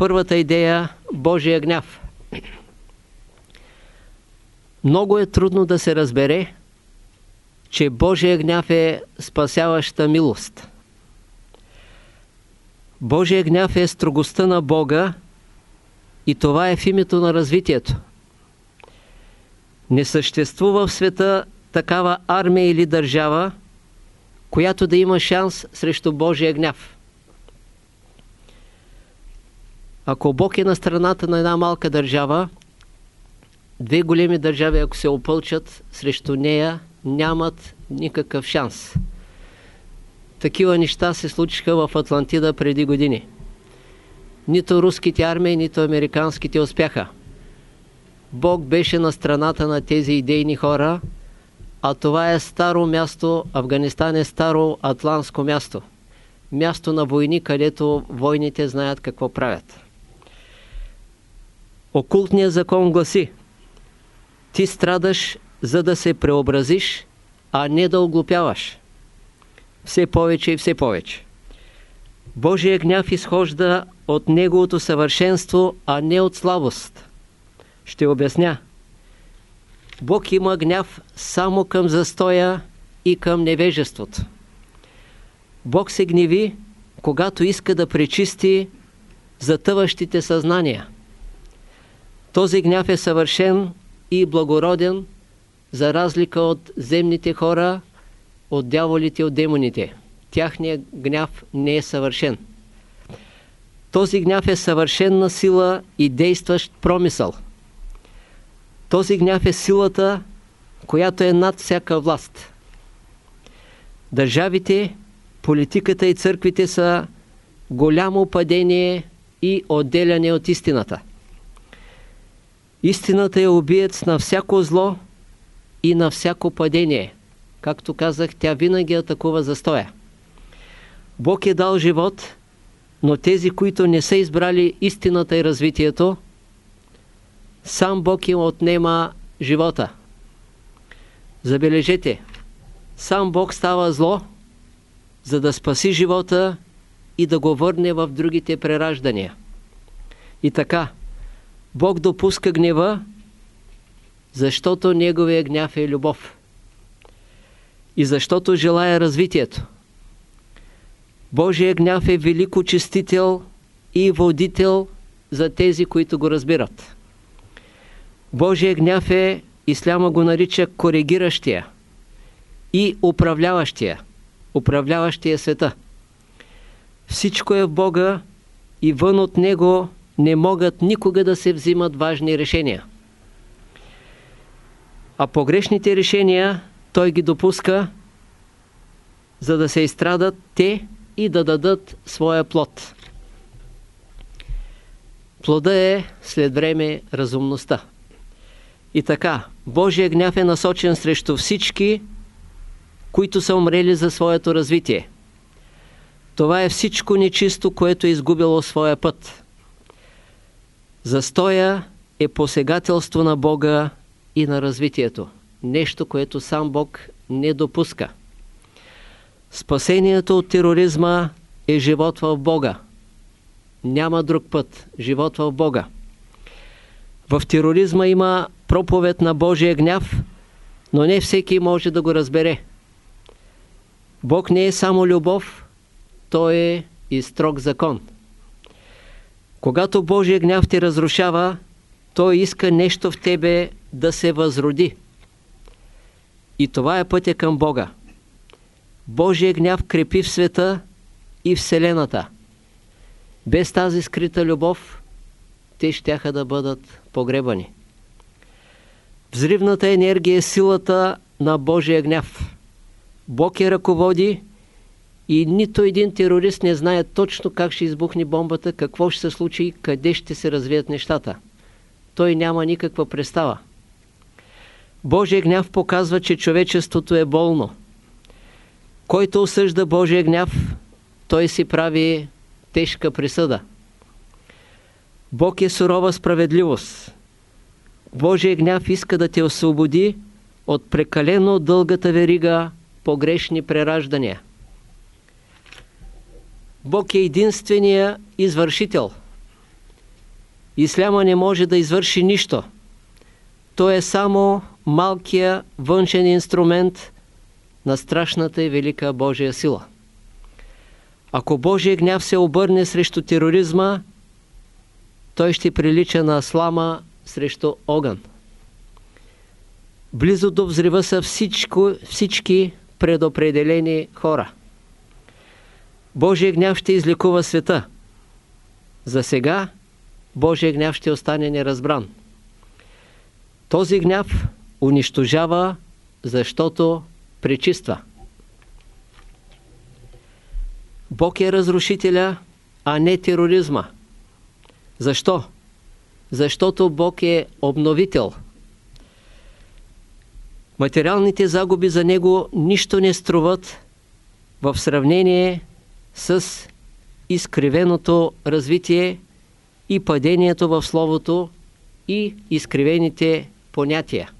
първата идея – Божия гняв. Много е трудно да се разбере, че Божия гняв е спасяваща милост. Божия гняв е строгостта на Бога и това е в името на развитието. Не съществува в света такава армия или държава, която да има шанс срещу Божия гняв. Ако Бог е на страната на една малка държава, две големи държави, ако се опълчат срещу нея, нямат никакъв шанс. Такива неща се случиха в Атлантида преди години. Нито руските армии, нито американските успяха. Бог беше на страната на тези идейни хора, а това е старо място, Афганистан е старо атлантско място. Място на войни, където войните знаят какво правят. Окултният закон гласи Ти страдаш, за да се преобразиш, а не да оглупяваш. Все повече и все повече. Божия гняв изхожда от Неговото съвършенство, а не от слабост. Ще обясня. Бог има гняв само към застоя и към невежеството. Бог се гневи, когато иска да пречисти затъващите съзнания. Този гняв е съвършен и благороден, за разлика от земните хора, от дяволите, от демоните. Тяхният гняв не е съвършен. Този гняв е съвършенна сила и действащ промисъл. Този гняв е силата, която е над всяка власт. Държавите, политиката и църквите са голямо падение и отделяне от истината. Истината е убиец на всяко зло и на всяко падение. Както казах, тя винаги атакува застоя. Бог е дал живот, но тези, които не са избрали истината и развитието, сам Бог им отнема живота. Забележете, сам Бог става зло, за да спаси живота и да го върне в другите прераждания. И така, Бог допуска гнева, защото Неговия гняв е любов. И защото желая развитието. Божия гняв е велик очистител и водител за тези, които го разбират. Божия гняв е, Исляма го нарича коригиращия и управляващия, управляващия света. Всичко е в Бога и вън от Него не могат никога да се взимат важни решения. А погрешните решения Той ги допуска, за да се изстрадат те и да дадат своя плод. Плода е след време разумността. И така, Божия гняв е насочен срещу всички, които са умрели за своето развитие. Това е всичко нечисто, което е изгубило своя път. Застоя е посегателство на Бога и на развитието. Нещо, което сам Бог не допуска. Спасението от тероризма е живот в Бога. Няма друг път. Живот в Бога. В тероризма има проповед на Божия гняв, но не всеки може да го разбере. Бог не е само любов, Той е и строг закон. Когато Божия гняв те разрушава, Той иска нещо в тебе да се възроди. И това е пътя към Бога. Божия гняв крепи в света и Вселената. Без тази скрита любов, те щяха да бъдат погребани. Взривната енергия е силата на Божия гняв. Бог я ръководи и нито един терорист не знае точно как ще избухне бомбата, какво ще се случи и къде ще се развият нещата. Той няма никаква представа. Божия гняв показва, че човечеството е болно. Който осъжда Божия гняв, той си прави тежка присъда. Бог е сурова справедливост. Божия гняв иска да те освободи от прекалено дългата верига погрешни прераждания. Бог е единствения извършител. Исляма не може да извърши нищо. То е само малкия външен инструмент на страшната и велика Божия сила. Ако Божия гняв се обърне срещу тероризма, той ще прилича на слама срещу огън. Близо до взрива са всичко, всички предопределени хора. Божия гняв ще излекува света. За сега Божия гняв ще остане неразбран. Този гняв унищожава, защото пречиства. Бог е разрушителя, а не тероризма. Защо? Защото Бог е обновител. Материалните загуби за Него нищо не струват в сравнение с изкривеното развитие и падението в Словото и изкривените понятия.